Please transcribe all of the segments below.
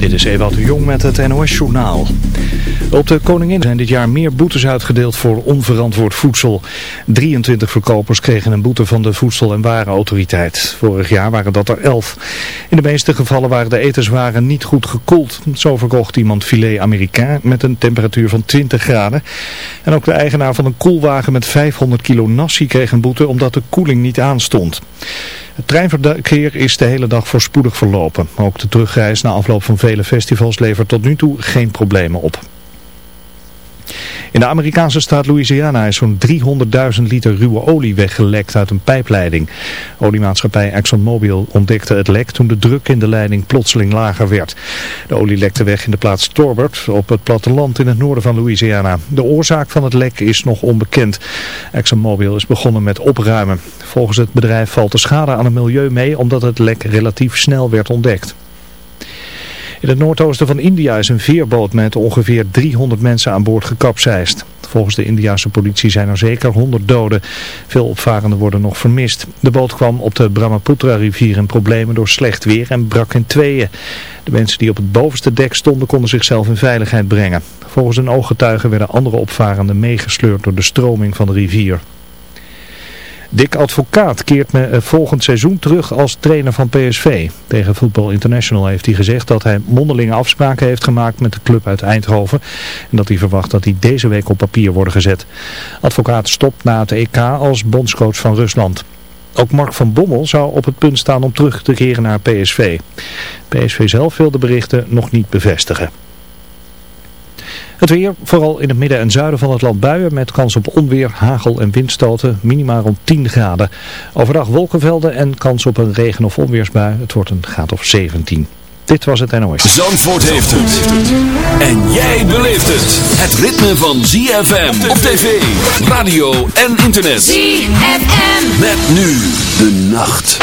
Dit is Ewout de Jong met het NOS-journaal. Op de Koningin zijn dit jaar meer boetes uitgedeeld voor onverantwoord voedsel. 23 verkopers kregen een boete van de Voedsel- en Warenautoriteit. Vorig jaar waren dat er 11. In de meeste gevallen waren de etenswaren niet goed gekoeld. Zo verkocht iemand filet Amerikaan met een temperatuur van 20 graden. En ook de eigenaar van een koelwagen met 500 kilo nasi kreeg een boete omdat de koeling niet aanstond. Het treinverkeer is de hele dag voorspoedig verlopen. Ook de terugreis na afloop van vele festivals levert tot nu toe geen problemen op. In de Amerikaanse staat Louisiana is zo'n 300.000 liter ruwe olie weggelekt uit een pijpleiding. Oliemaatschappij ExxonMobil ontdekte het lek toen de druk in de leiding plotseling lager werd. De olie lekte weg in de plaats Torbert op het platteland in het noorden van Louisiana. De oorzaak van het lek is nog onbekend. ExxonMobil is begonnen met opruimen. Volgens het bedrijf valt de schade aan het milieu mee omdat het lek relatief snel werd ontdekt. In het noordoosten van India is een veerboot met ongeveer 300 mensen aan boord gekapseist. Volgens de Indiase politie zijn er zeker 100 doden. Veel opvarenden worden nog vermist. De boot kwam op de Brahmaputra-rivier in problemen door slecht weer en brak in tweeën. De mensen die op het bovenste dek stonden konden zichzelf in veiligheid brengen. Volgens een ooggetuige werden andere opvarenden meegesleurd door de stroming van de rivier. Dick Advocaat keert me eh, volgend seizoen terug als trainer van PSV. Tegen Football International heeft hij gezegd dat hij mondelinge afspraken heeft gemaakt met de club uit Eindhoven. En dat hij verwacht dat die deze week op papier worden gezet. Advocaat stopt na het EK als bondscoach van Rusland. Ook Mark van Bommel zou op het punt staan om terug te keren naar PSV. PSV zelf wil de berichten nog niet bevestigen. Het weer, vooral in het midden en zuiden van het land buien met kans op onweer, hagel en windstoten, minimaal rond 10 graden. Overdag wolkenvelden en kans op een regen- of onweersbui. Het wordt een graad of 17. Dit was het NOS. Zandvoort heeft het. En jij beleeft het. Het ritme van ZFM op tv, radio en internet. ZFM. Met nu de nacht.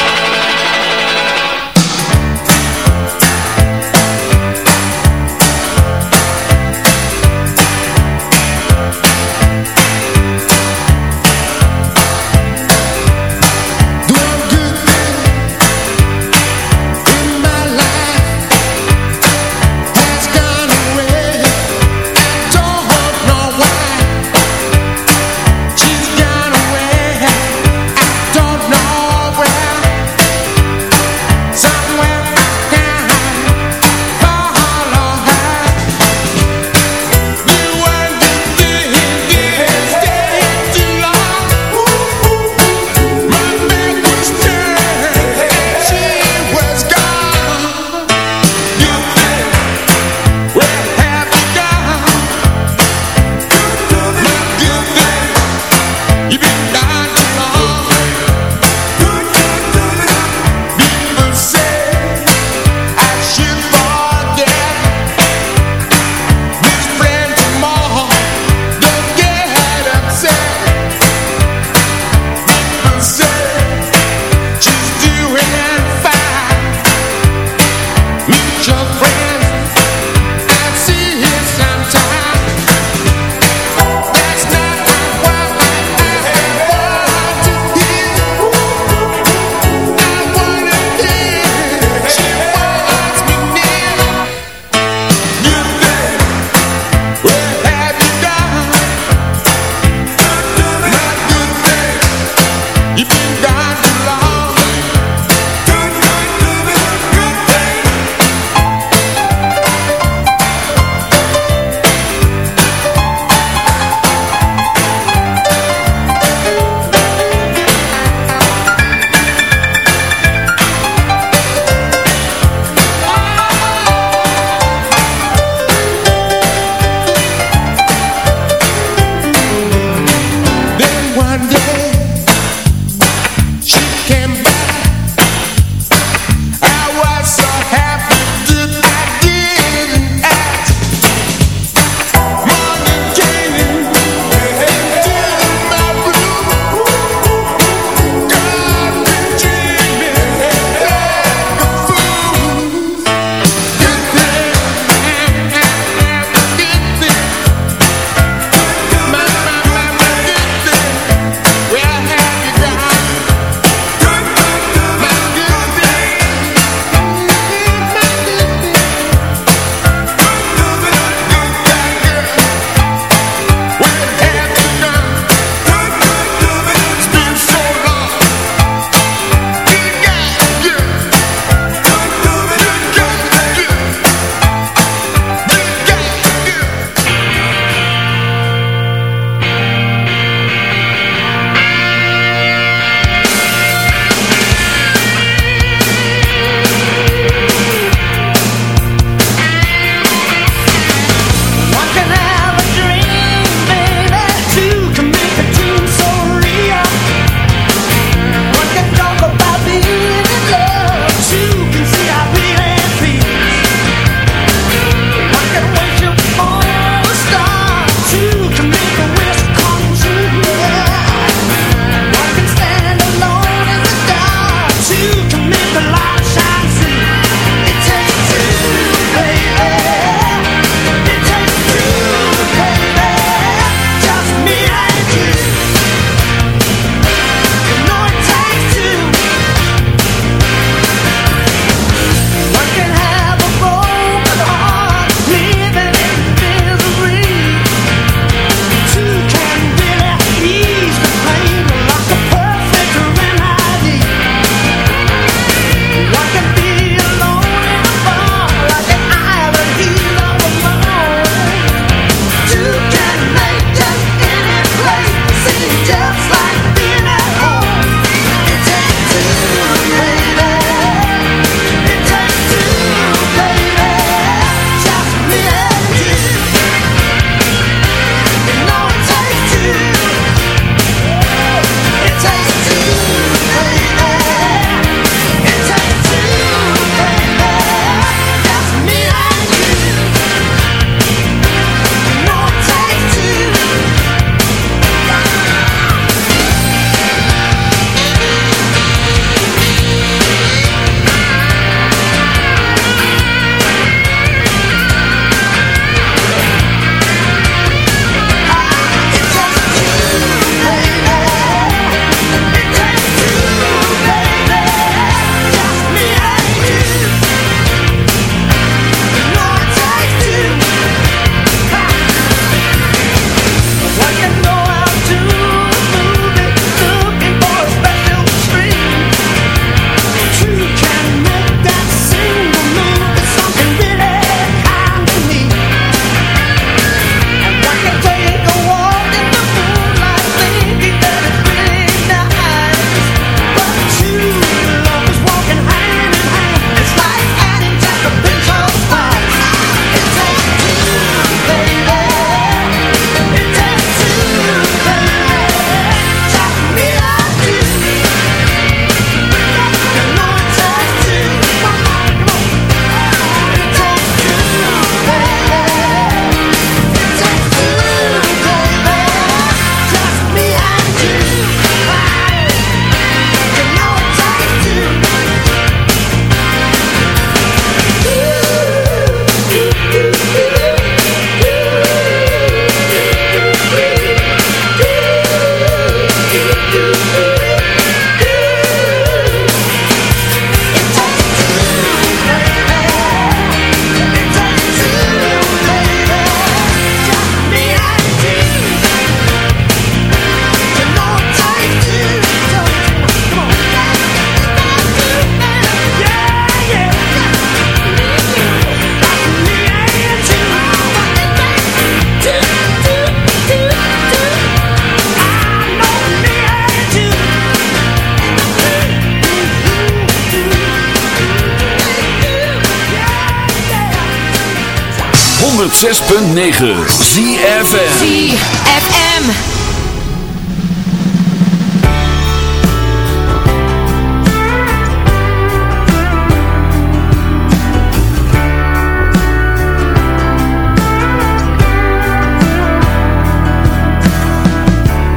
106.9 ZFM ZFM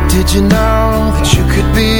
Did you know that you could be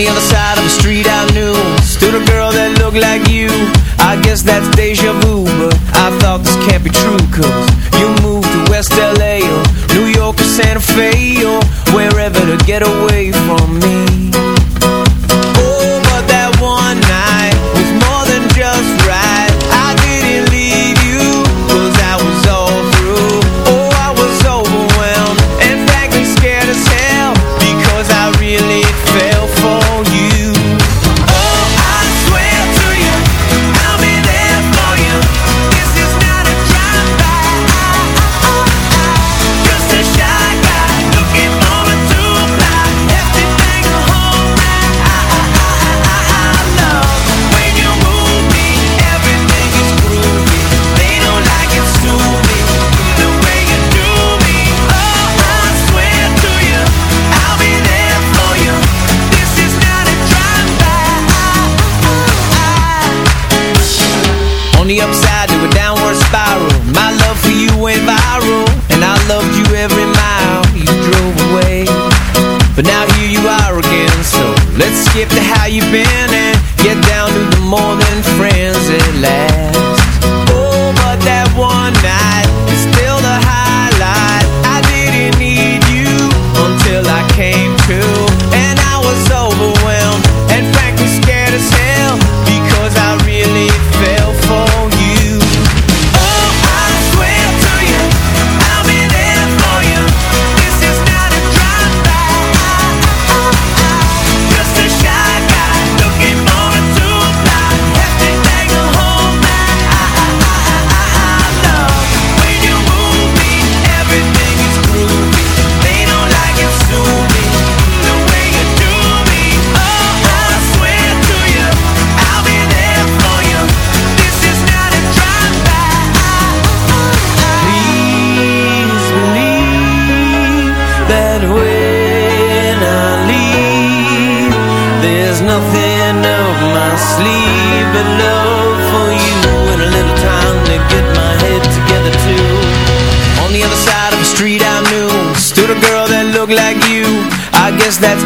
the other side of the street I knew. Stood a girl that looked like you. I guess that's deja vu But I thought this can't be true cause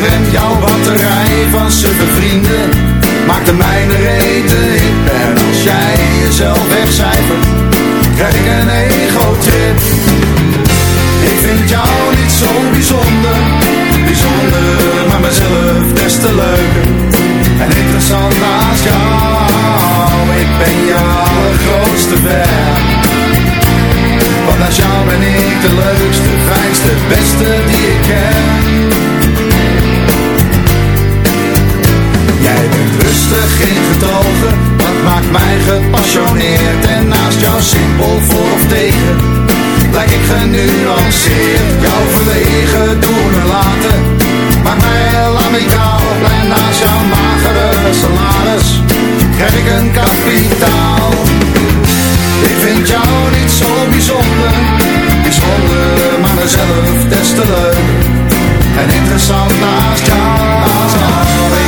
rem Jouw batterij van suffe vrienden, maakt de mijne rete hip En als jij jezelf wegcijfert, krijg ik een ego-trip. Ik vind jou niet zo bijzonder, bijzonder, maar mezelf des te leuker En interessant naast jou, ik ben je allergrootste fan. Want naast jou ben ik de leukste, fijnste, beste die ik ken rustig in getogen, dat maakt mij gepassioneerd. En naast jou simpel voor of tegen, lijk ik genuanceerd. Jouw verlegen doen en laten, maakt mij heel amicaal. En naast jouw magere salaris, krijg ik een kapitaal. Ik vind jou niet zo bijzonder, bijzonder, maar mezelf des te En interessant naast jou, ik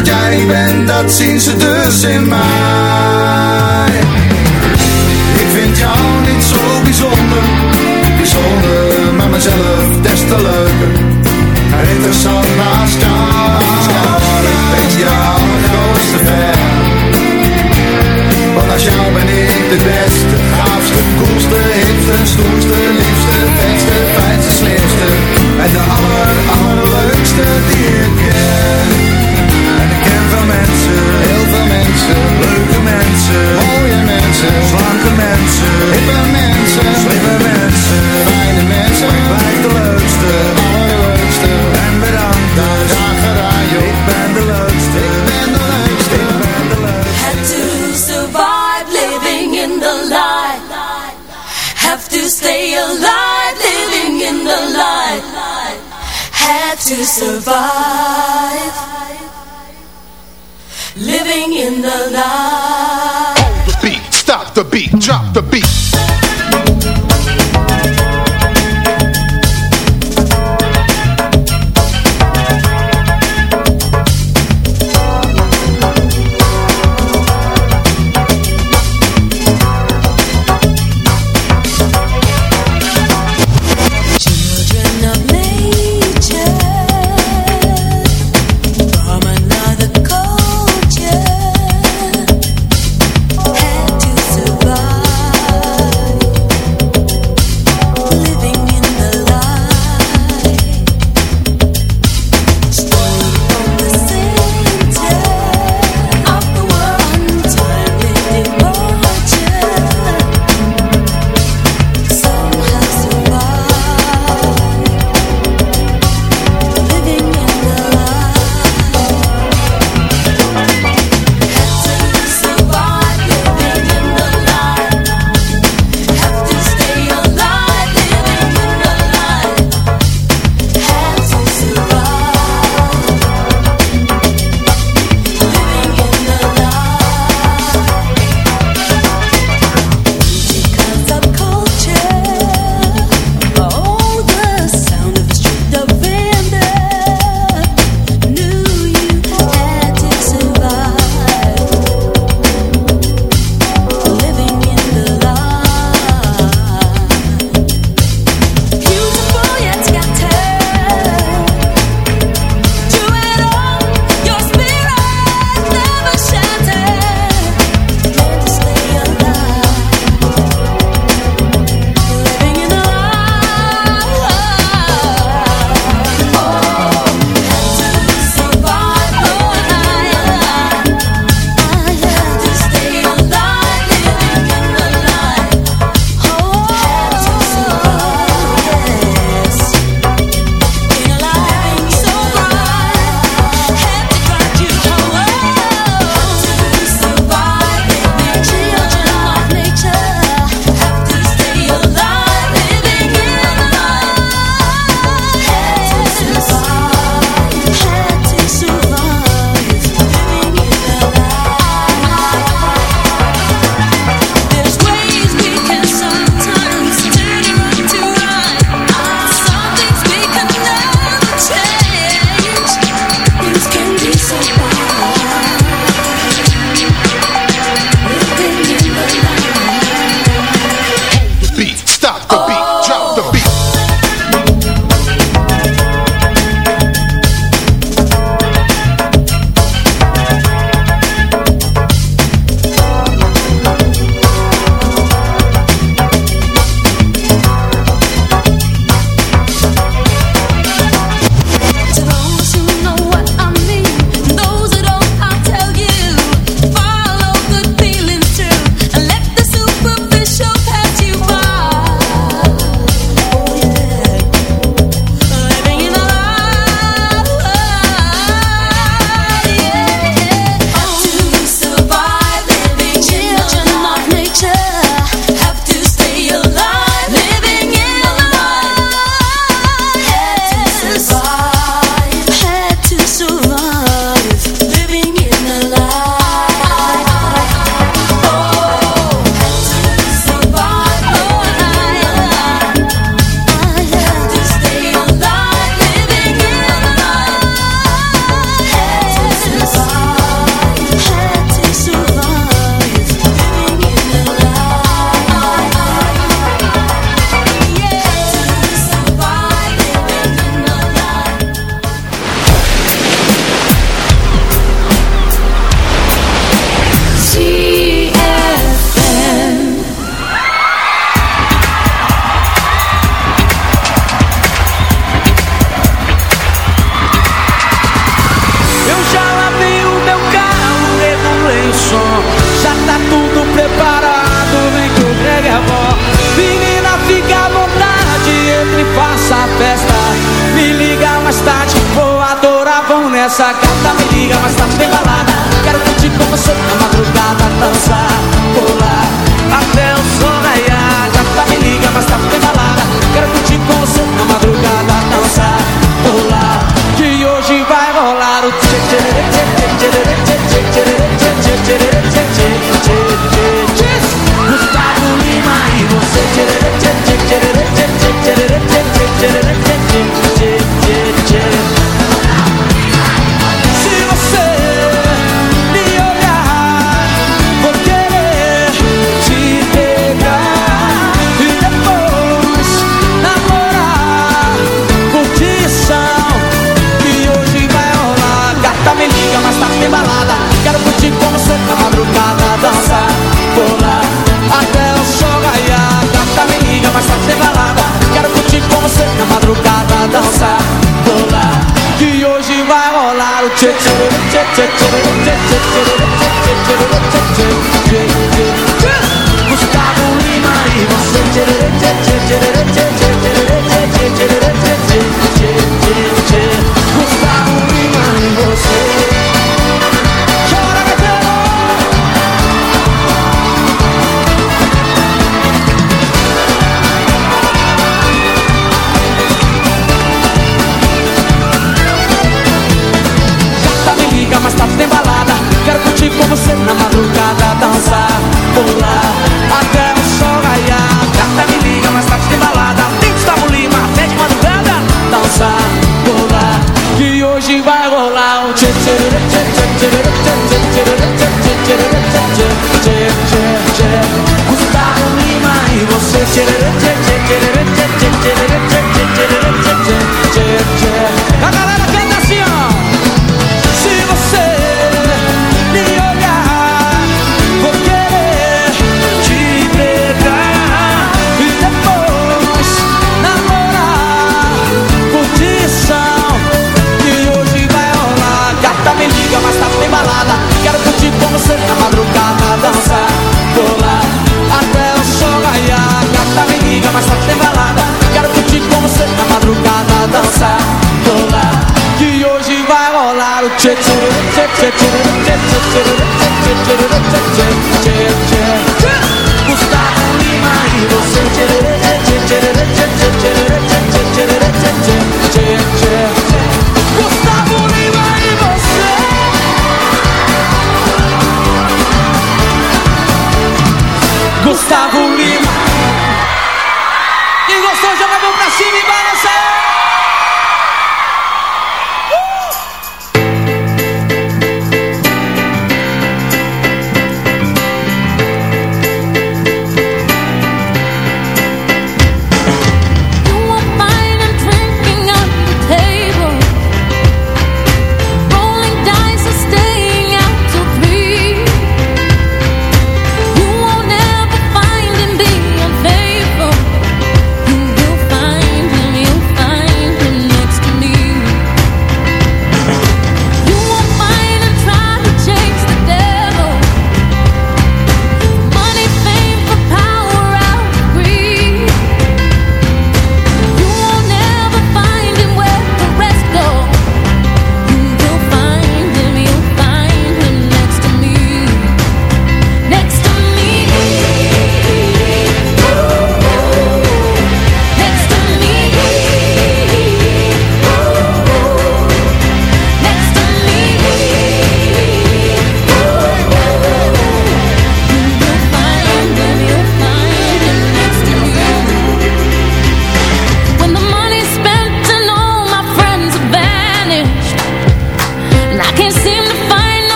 Wat jij bent, dat zien ze dus in mij. Ik vind jou niet zo bijzonder Bijzonder, maar mezelf des te leuker. Interessant naast jou. Ik ben jouw grootste fan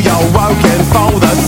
有，working for the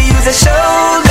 shoulder